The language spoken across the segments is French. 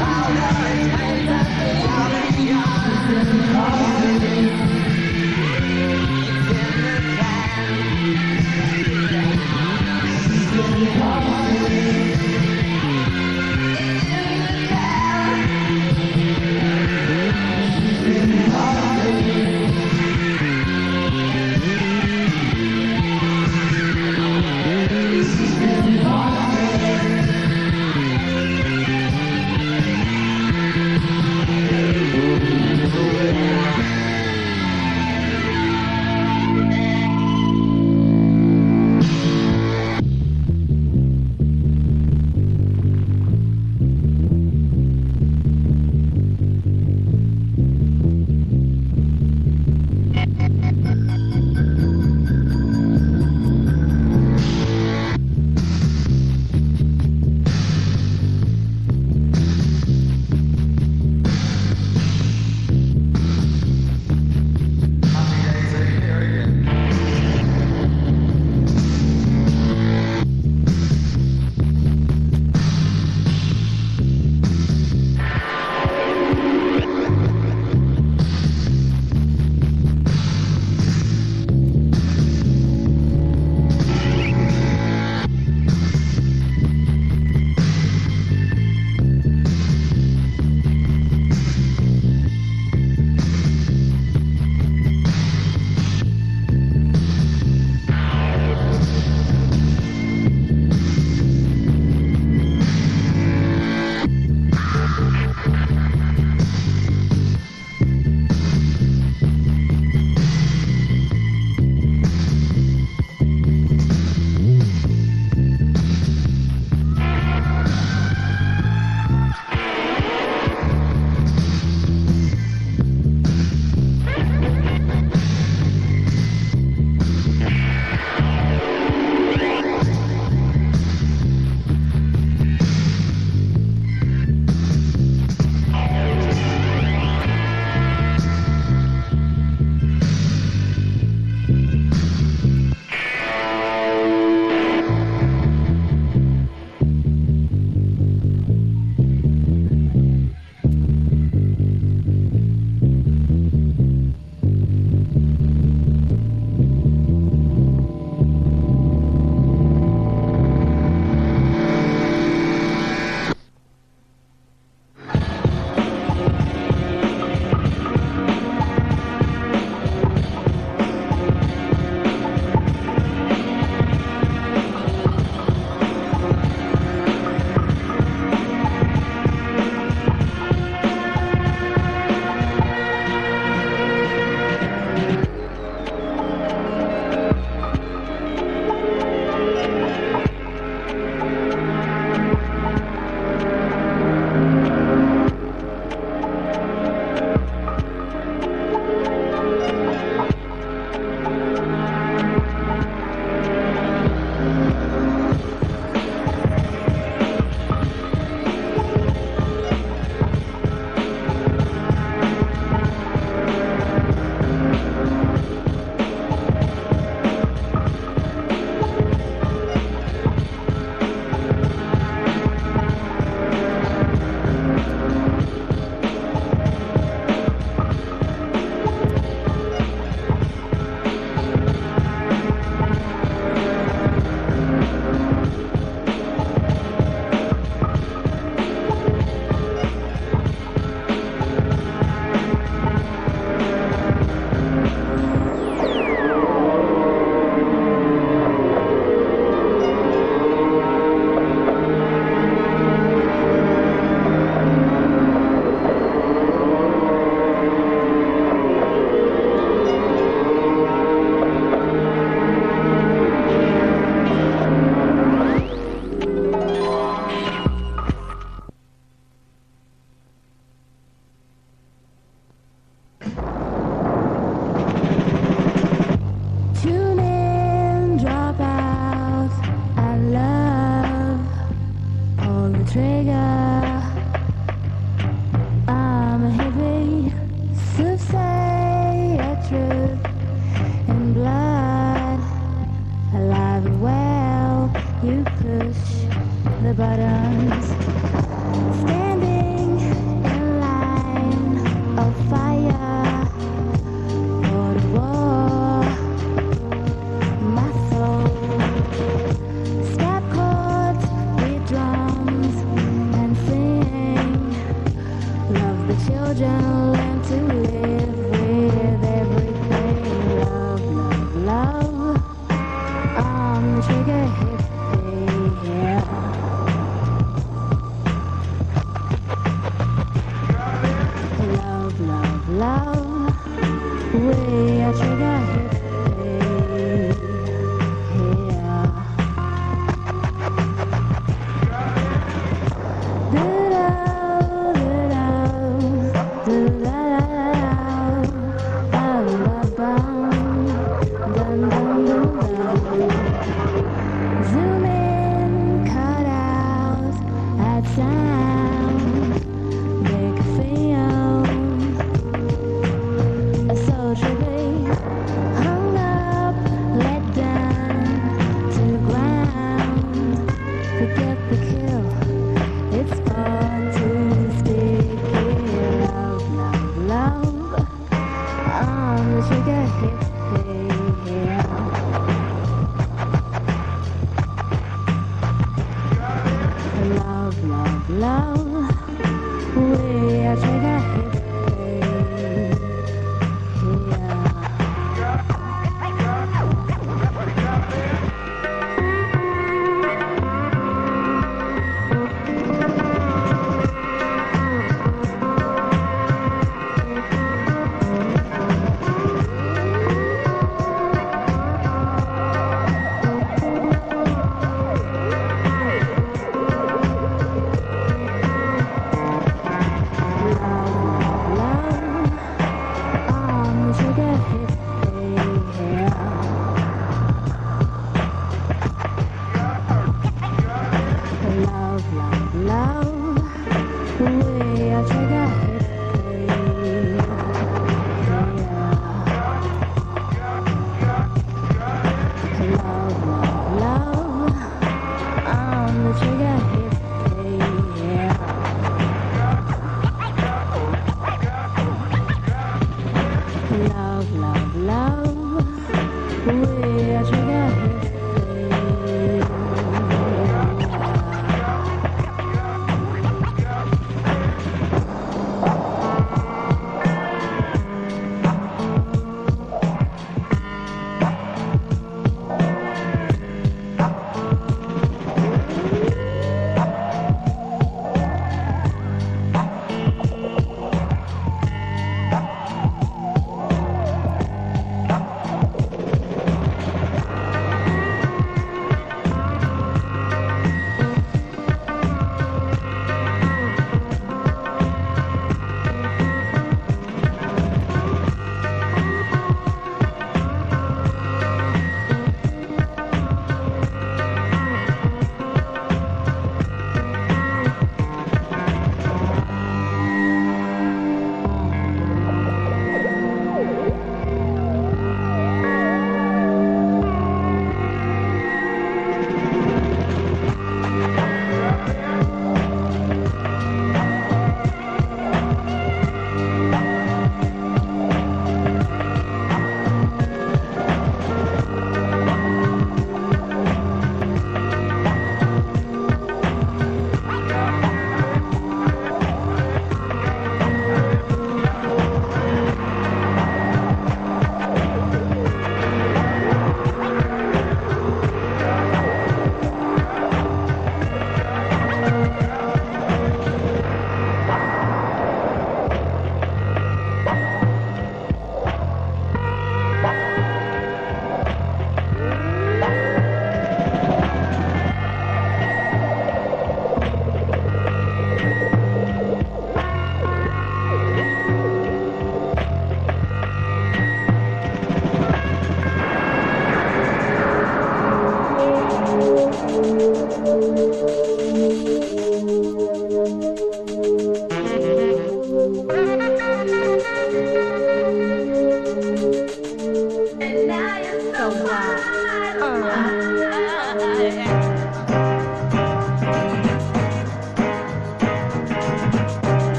Oh, no.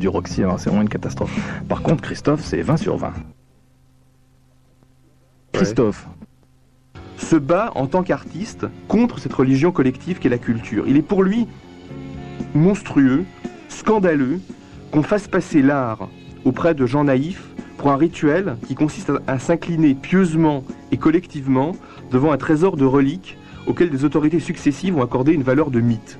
Du Roxy, hein, c'est vraiment une catastrophe. Par contre, Christophe, c'est 20 sur 20. Christophe, se bat en tant qu'artiste contre cette religion collective qu'est la culture. Il est pour lui monstrueux, scandaleux, qu'on fasse passer l'art auprès de gens naïfs pour un rituel qui consiste à, à s'incliner pieusement et collectivement devant un trésor de reliques auquel des autorités successives ont accordé une valeur de mythe.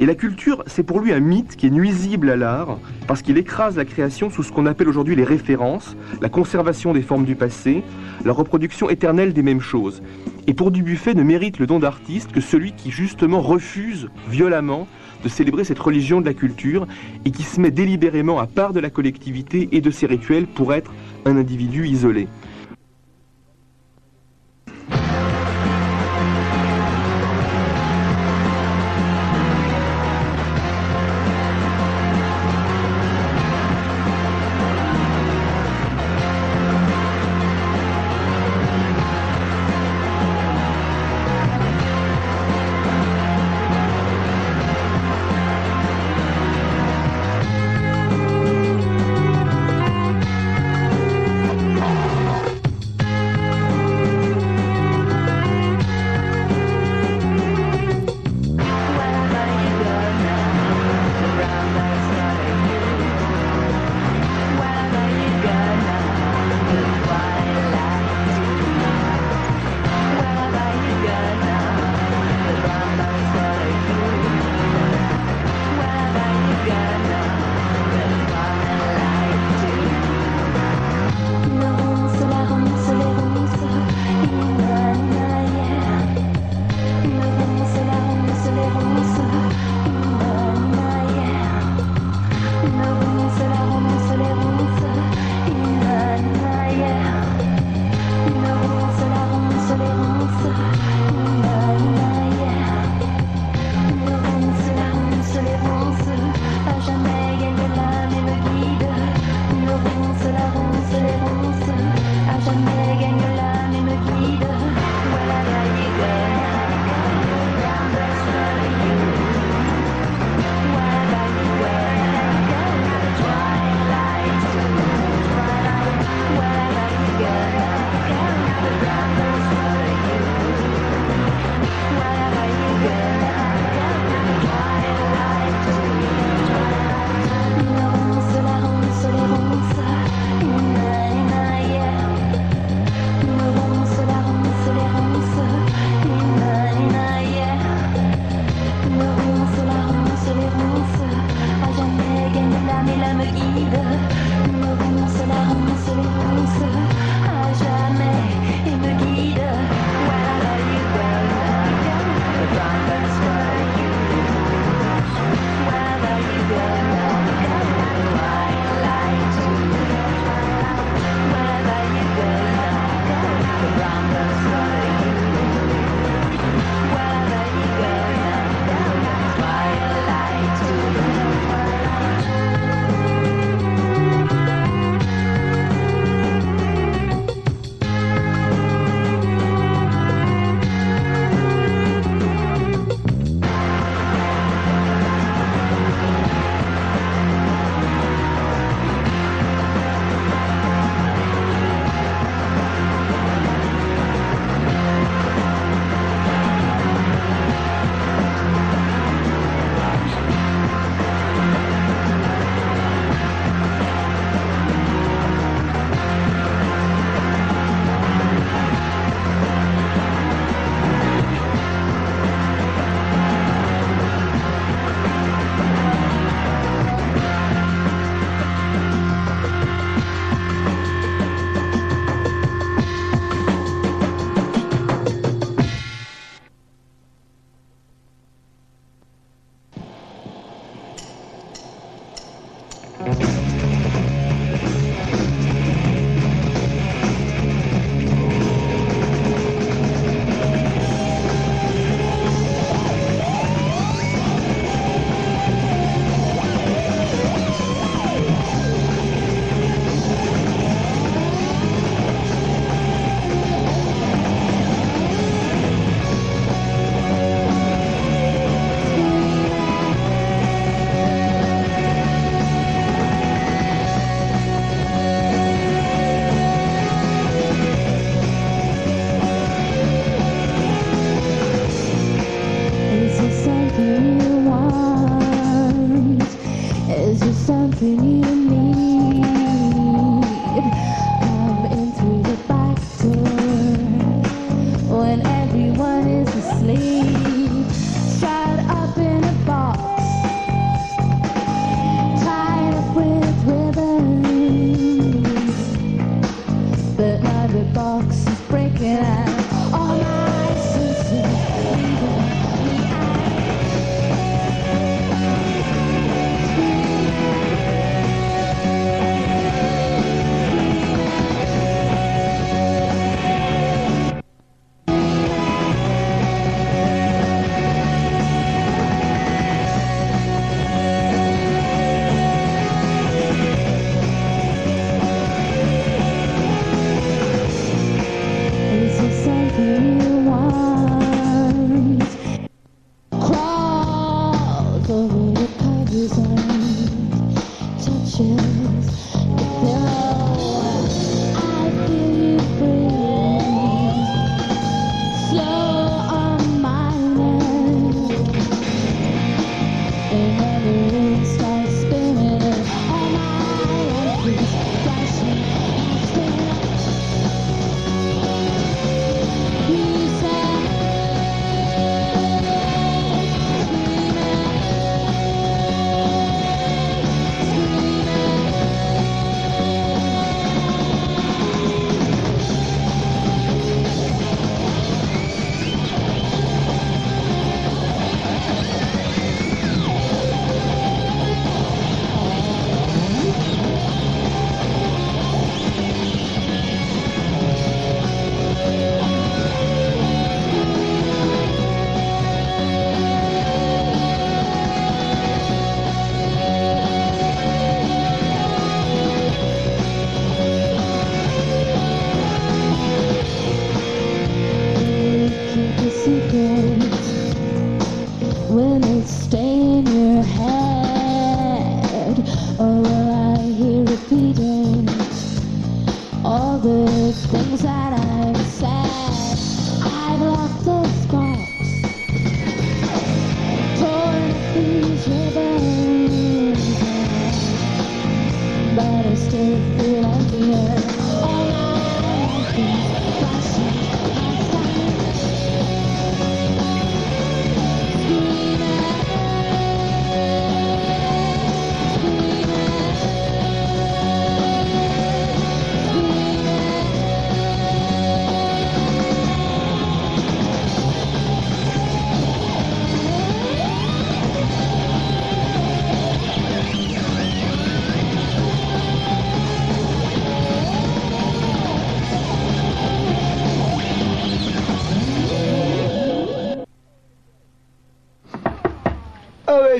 Et la culture, c'est pour lui un mythe qui est nuisible à l'art, parce qu'il écrase la création sous ce qu'on appelle aujourd'hui les références, la conservation des formes du passé, la reproduction éternelle des mêmes choses. Et pour Dubuffet ne mérite le don d'artiste que celui qui justement refuse violemment de célébrer cette religion de la culture et qui se met délibérément à part de la collectivité et de ses rituels pour être un individu isolé.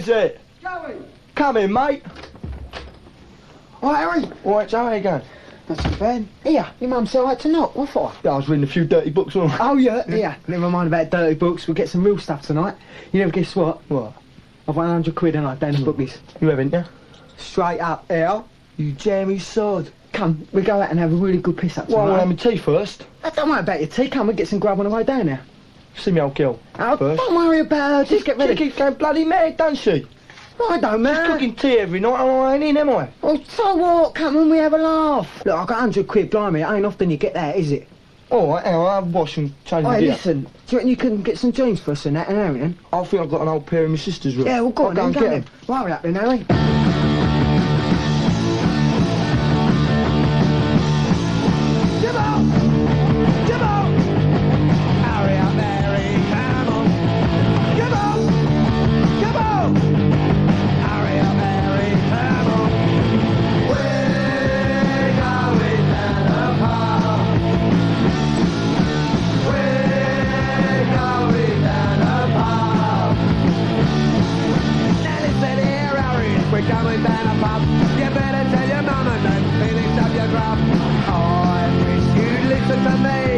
Is it? Joey! Come in, mate. Oh, Harry! All right, Joe, how you going? Not so bad. Here, your mum said I had to knock. What for? Yeah, I was reading a few dirty books on. Oh, yeah, yeah. Never mind about dirty books. We'll get some real stuff tonight. You never guess what? What? I've won 100 quid and I've down the bookies. You haven't, yeah? Straight up, Al. You jammy sod. Come, we go out and have a really good piss up tonight. Well, I to have my tea first. Uh, don't worry about your tea. Come, we'll get some grub on the way down there. See me old girl. Oh, first. don't worry about her. Just get ready. She keeps going bloody mad, doesn't she? I don't, man. Cooking tea every night, and I ain't in, am I? Oh, so what? Come on, we have a laugh. Look, I got 100 quid, blimey. It ain't often you get that, is it? All right, now I'll wash and change Oh, hey, listen. Do you reckon you can get some jeans for us and that and everything? I think I've got an old pair in my sister's room. Yeah, well, go I'll on go then, and get them. Hurry up then, Harry. we're coming down a pub. You better tell your mum and dad, feelings up your grub. I wish you'd listen to me.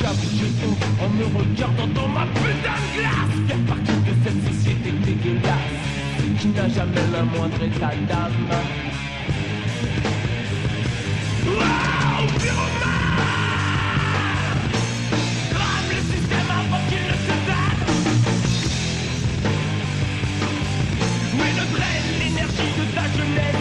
j'avoue en me regardant dans ma putain de glace. Faire partie de cette société dégueulasse Qui n'a jamais la moindre état d'âme. Waouh, pyromane! Le système avant qu'il ne se tâte Mais le drain, l'énergie de ta jeunesse.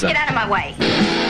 Get out of my way.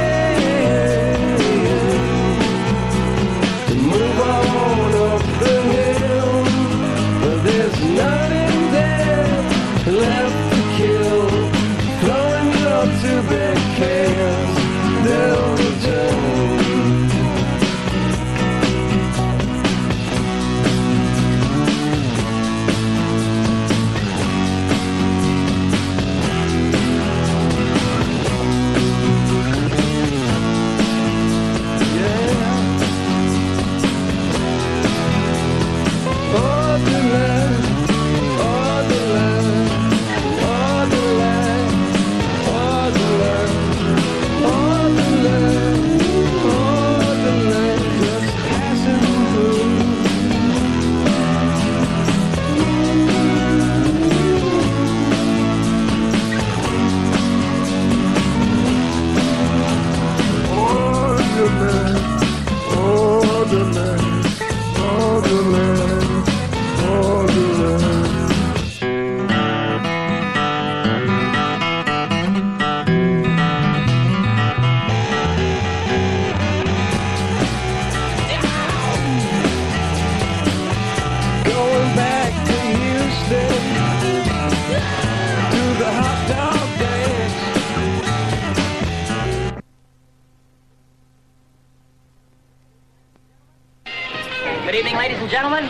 gentlemen,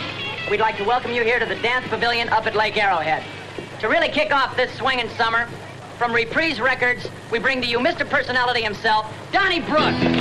we'd like to welcome you here to the Dance Pavilion up at Lake Arrowhead. To really kick off this swinging summer, from Reprise Records, we bring to you Mr. Personality himself, Donnie Brooks.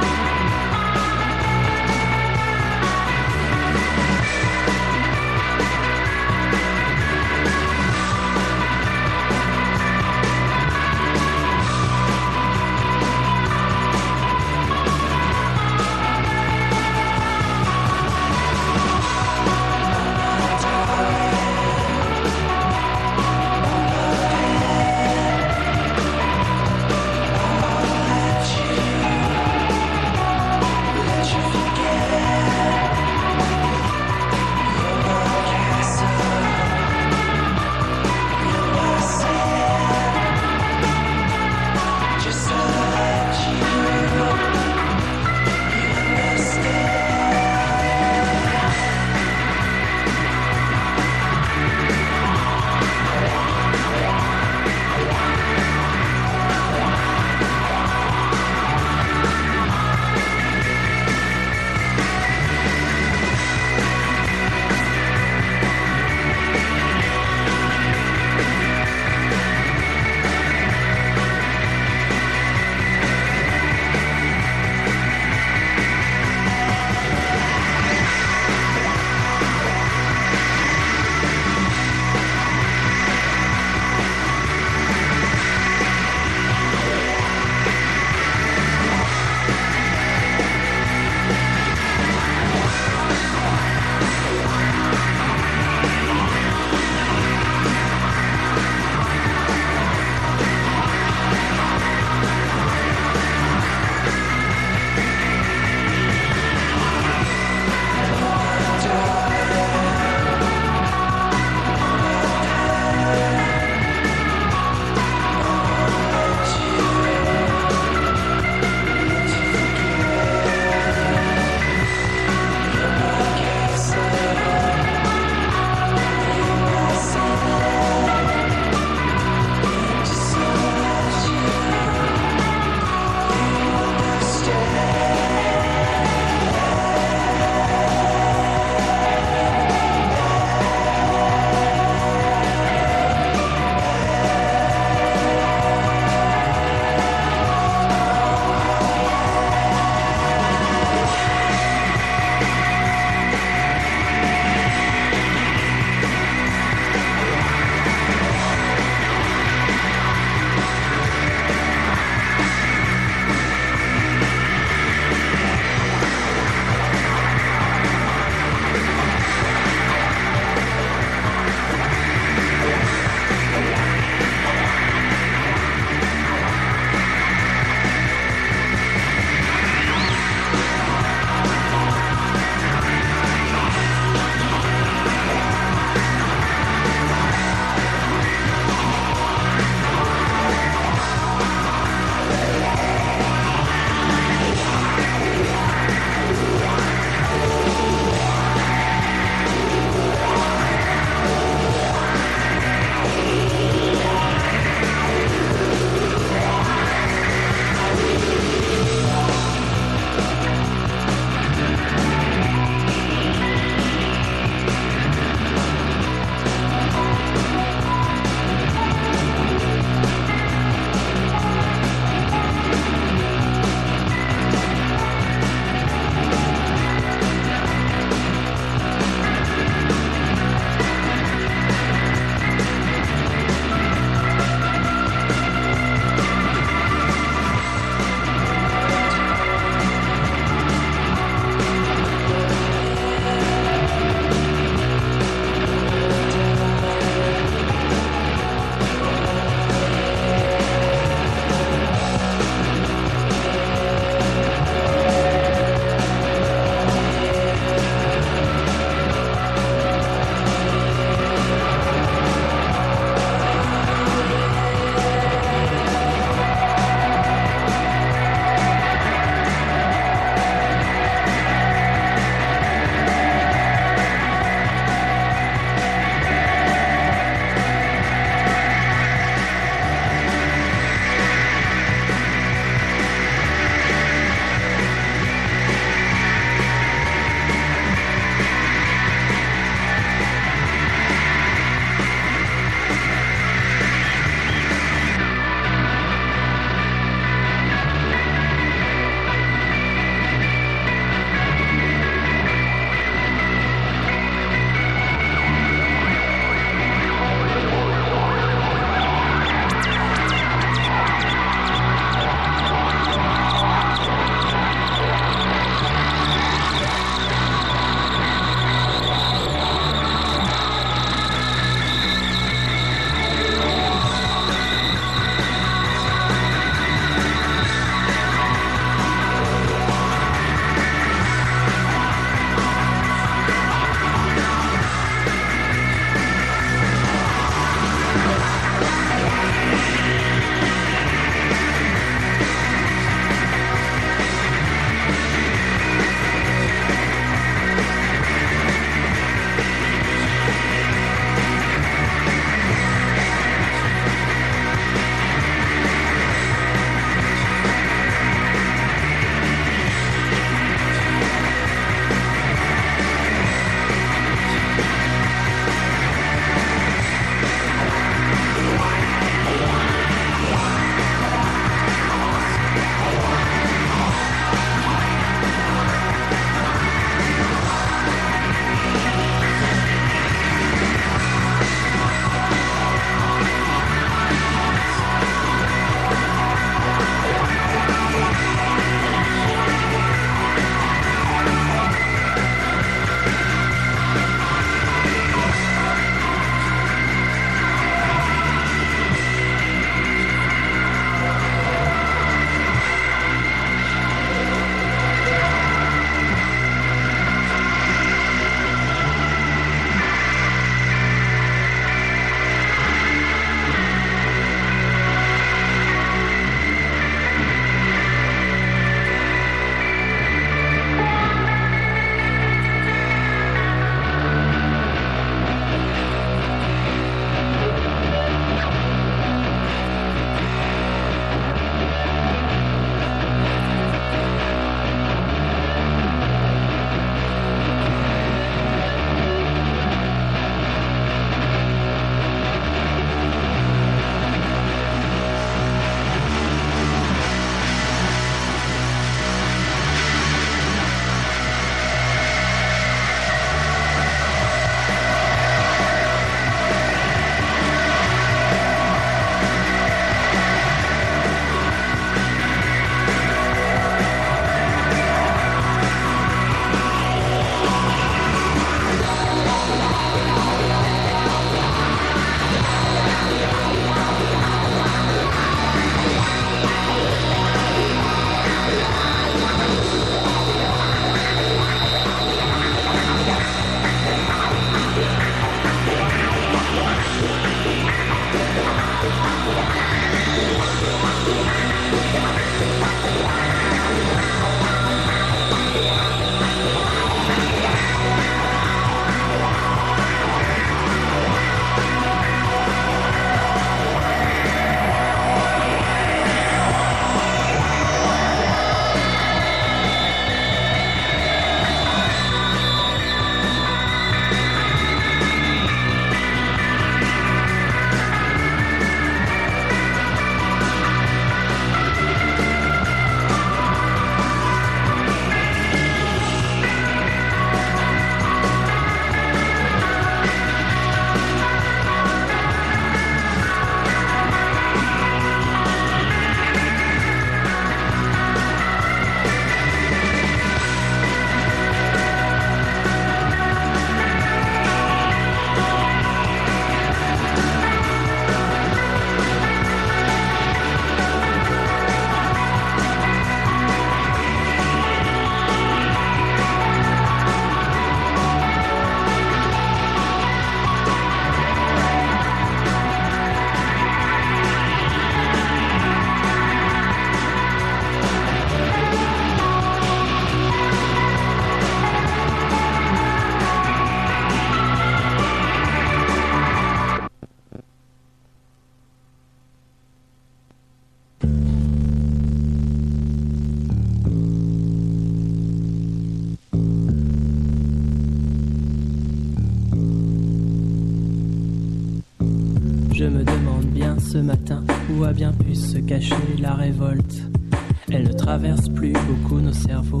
Elle ne traverse plus beaucoup nos cerveaux.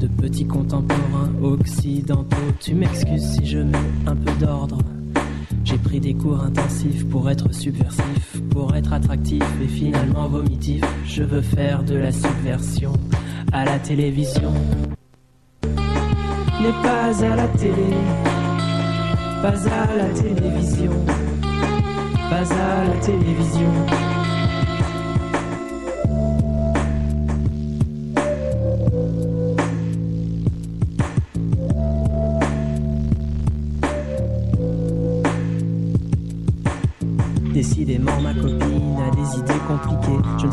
De petits contemporains occidentaux, tu m'excuses si je mets un peu d'ordre. J'ai pris des cours intensifs pour être subversif, pour être attractif et finalement vomitif. Je veux faire de la subversion à la télévision. N'est pas à la télé, pas à la télévision, pas à la télévision.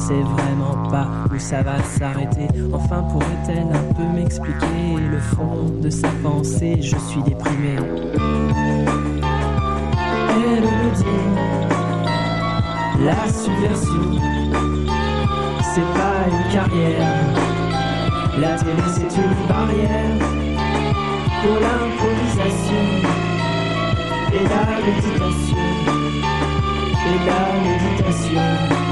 Sais vraiment pas où ça va s'arrêter. Enfin, pourrait-elle un peu m'expliquer le fond de sa pensée? Je suis déprimé. Elle me dit La subversion, c'est pas une carrière. La télé, c'est une barrière pour l'improvisation et la méditation et la méditation.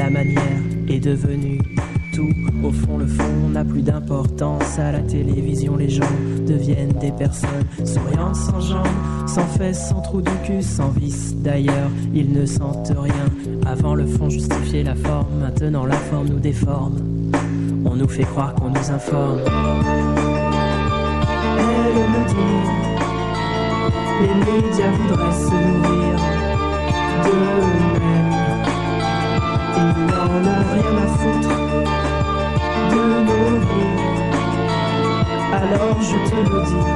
La manière est devenue tout. Au fond, le fond n'a plus d'importance. À la télévision, les gens deviennent des personnes souriant sans jambes, sans fesses, sans trou du cul, sans vice. D'ailleurs, ils ne sentent rien. Avant, le fond justifiait la forme. Maintenant, la forme nous déforme. On nous fait croire qu'on nous informe. Elle me dit les médias voudraient se nourrir d'eux-mêmes. N'en ont rien à foutre de nos vies. Alors je te le dis,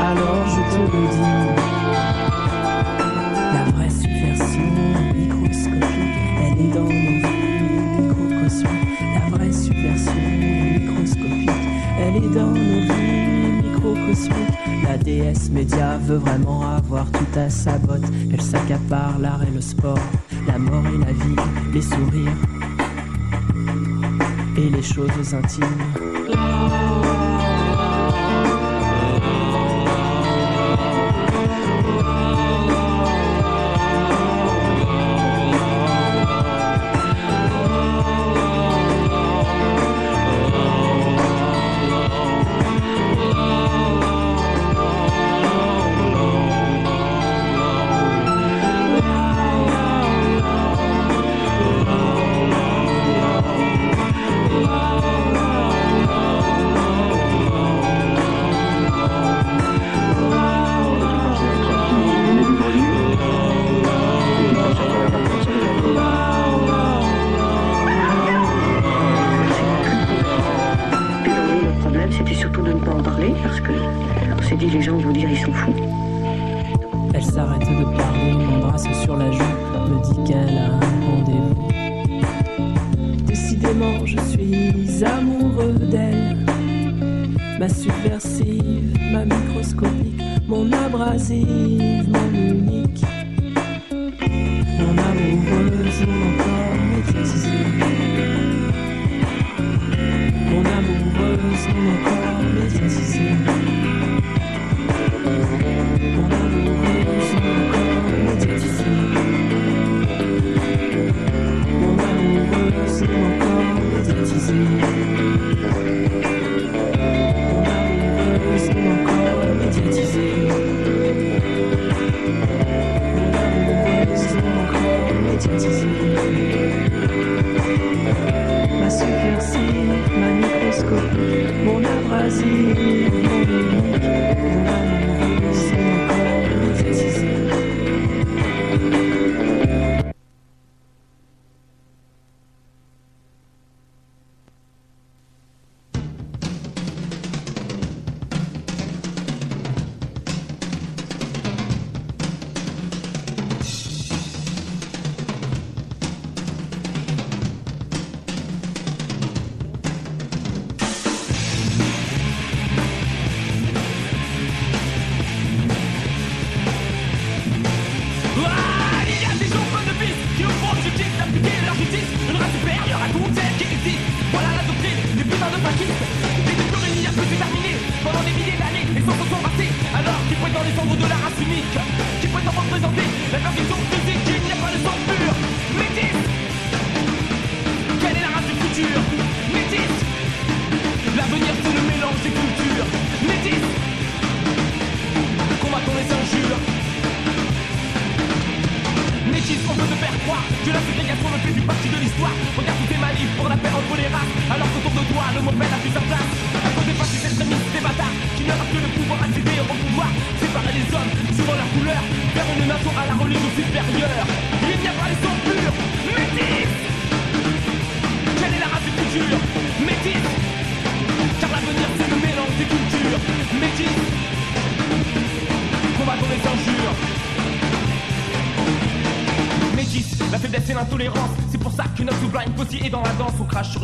alors je te le dis. La vraie subversion microscopique, elle est dans nos vies microcosmiques. La vraie subversion microscopique, elle est dans nos vies microcosmiques. La déesse média veut vraiment avoir tout à sa botte. Elle s'accapare l'art et le sport, la mort et la vie, les sourires et les choses intimes.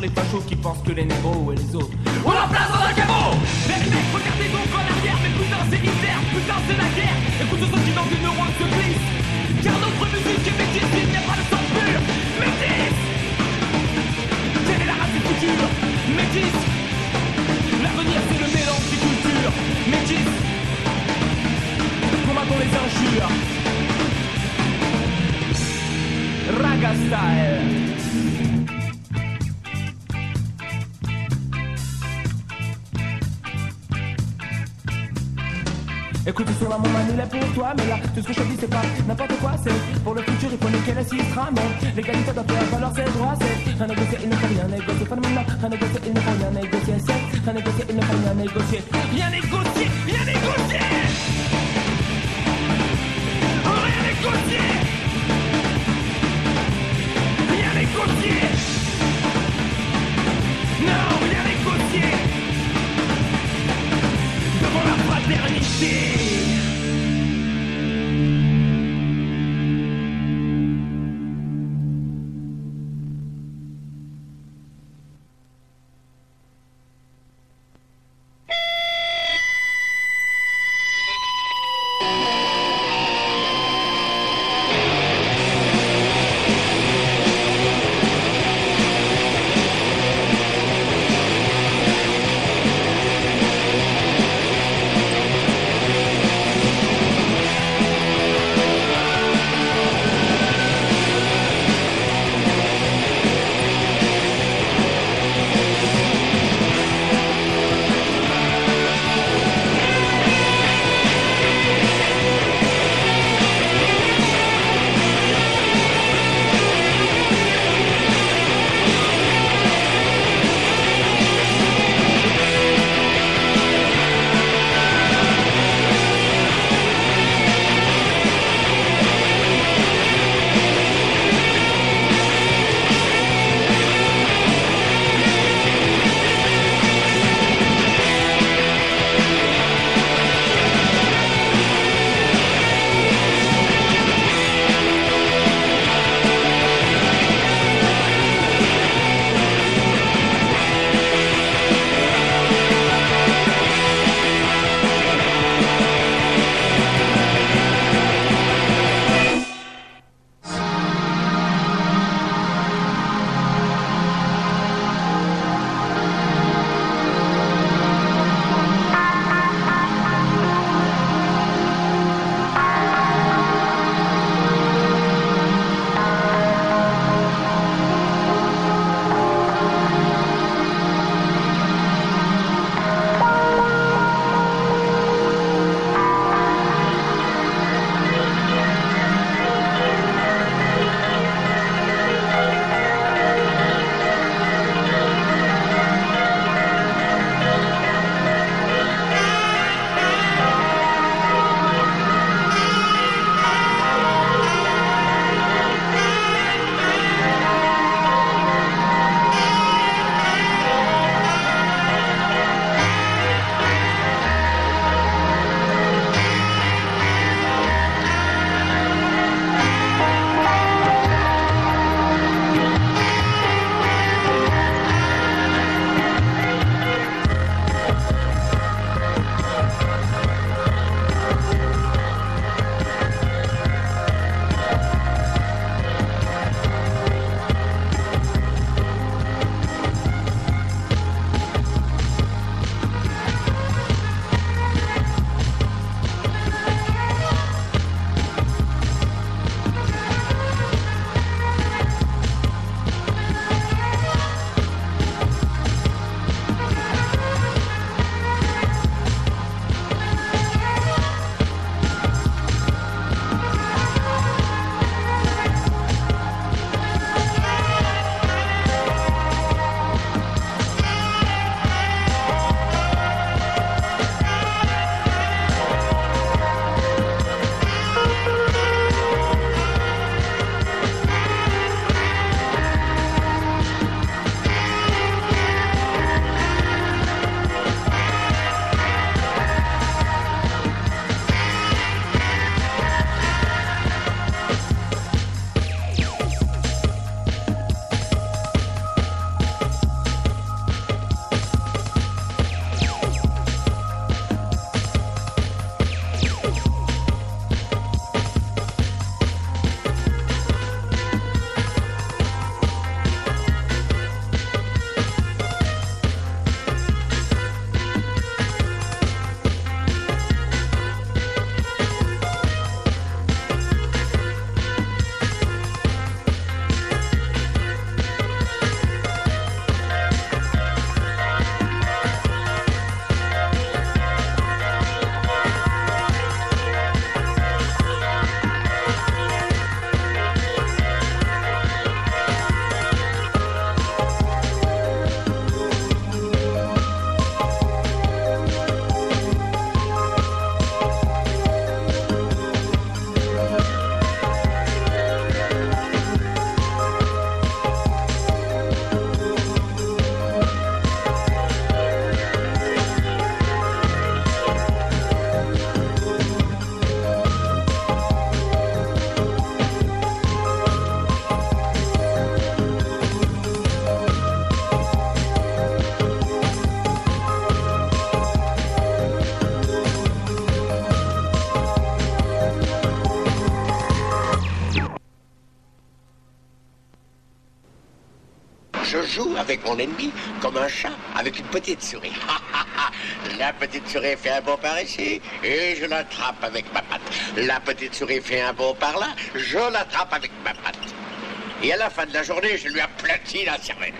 falei tá, pra Chuque avec mon ennemi comme un chat avec une petite souris. la petite souris fait un bond par ici et je l'attrape avec ma patte. La petite souris fait un bond par là, je l'attrape avec ma patte. Et à la fin de la journée, je lui aplatis la cervelle.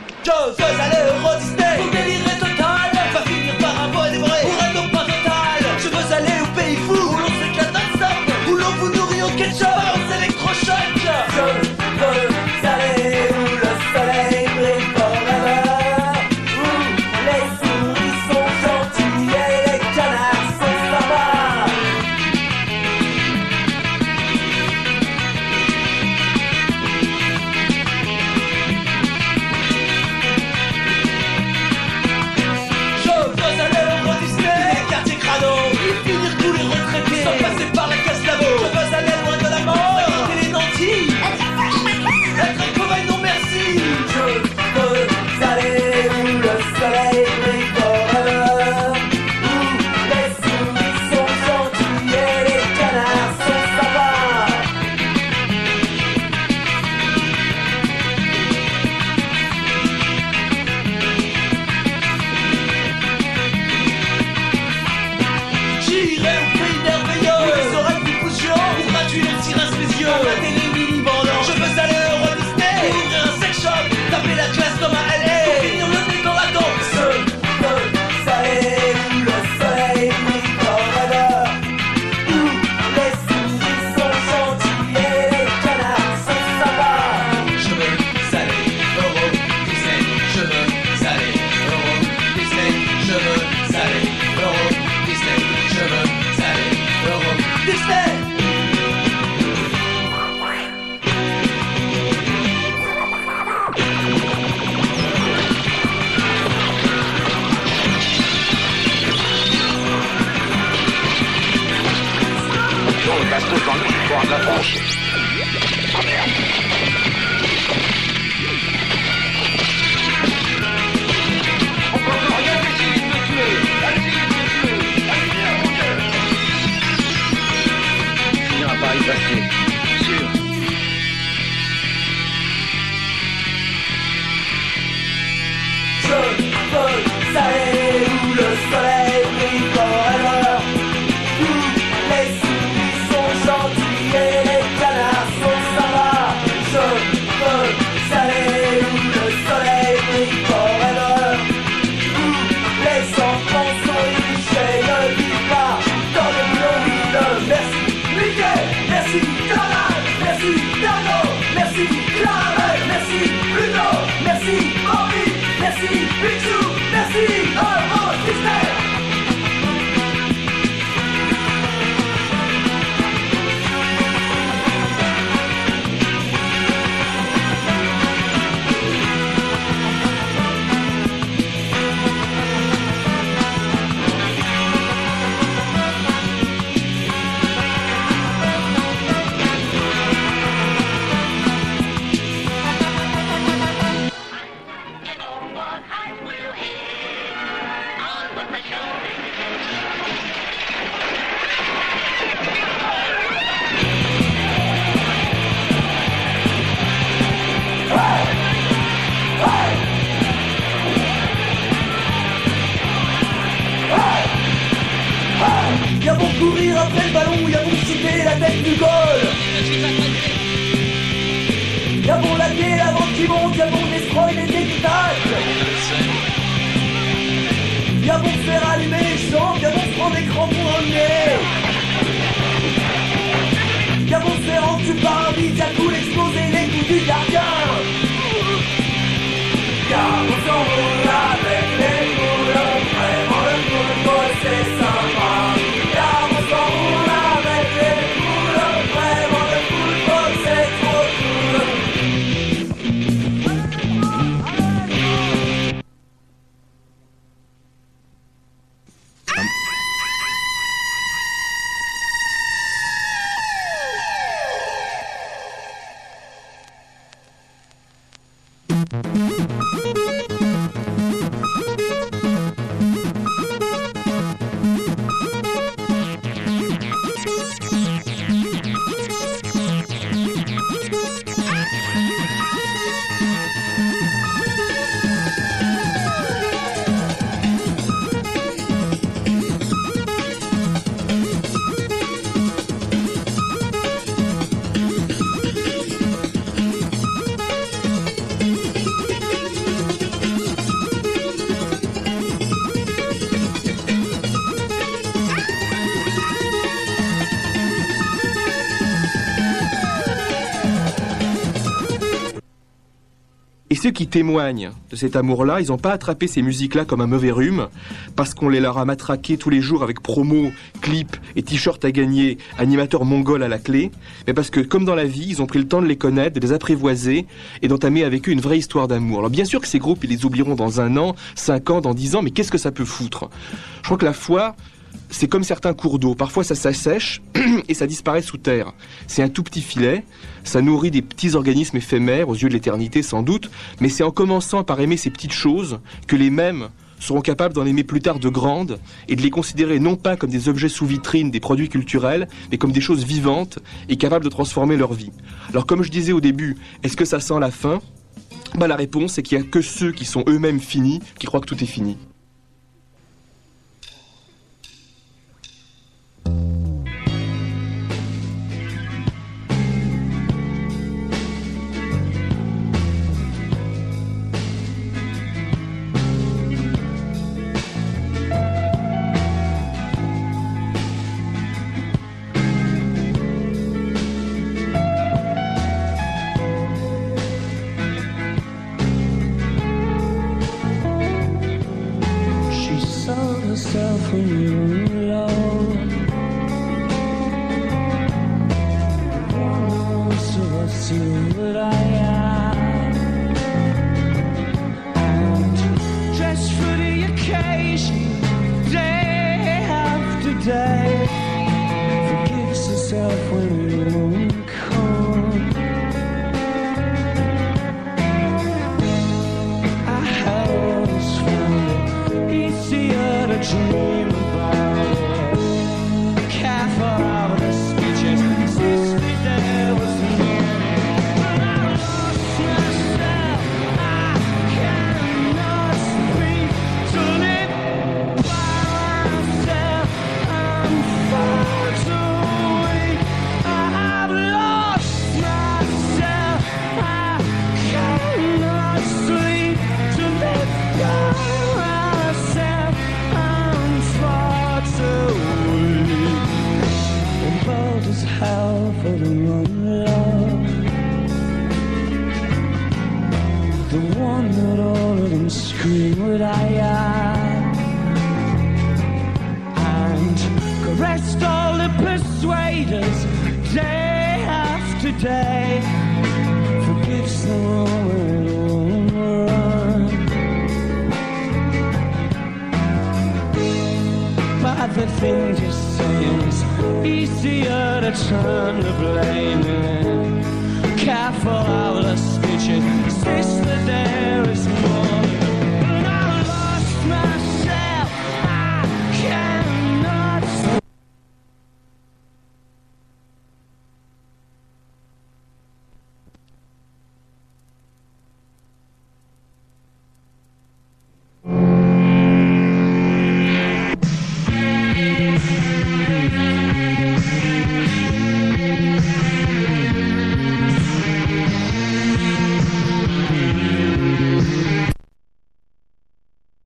Ceux qui témoignent de cet amour-là, ils n'ont pas attrapé ces musiques-là comme un mauvais rhume, parce qu'on les leur a matraqués tous les jours avec promo, clips et t-shirts à gagner, animateurs mongols à la clé, mais parce que, comme dans la vie, ils ont pris le temps de les connaître, de les apprivoiser et d'entamer avec eux une vraie histoire d'amour. Alors bien sûr que ces groupes, ils les oublieront dans un an, cinq ans, dans dix ans, mais qu'est-ce que ça peut foutre? Je crois que la foi, c'est comme certains cours d'eau. Parfois, ça s'assèche et ça disparaît sous terre. C'est un tout petit filet. Ça nourrit des petits organismes éphémères, aux yeux de l'éternité sans doute. Mais c'est en commençant par aimer ces petites choses que les mêmes seront capables d'en aimer plus tard de grandes et de les considérer non pas comme des objets sous vitrine, des produits culturels, mais comme des choses vivantes et capables de transformer leur vie. Alors comme je disais au début, est-ce que ça sent la fin? Bah, La réponse est qu'il n'y a que ceux qui sont eux-mêmes finis qui croient que tout est fini.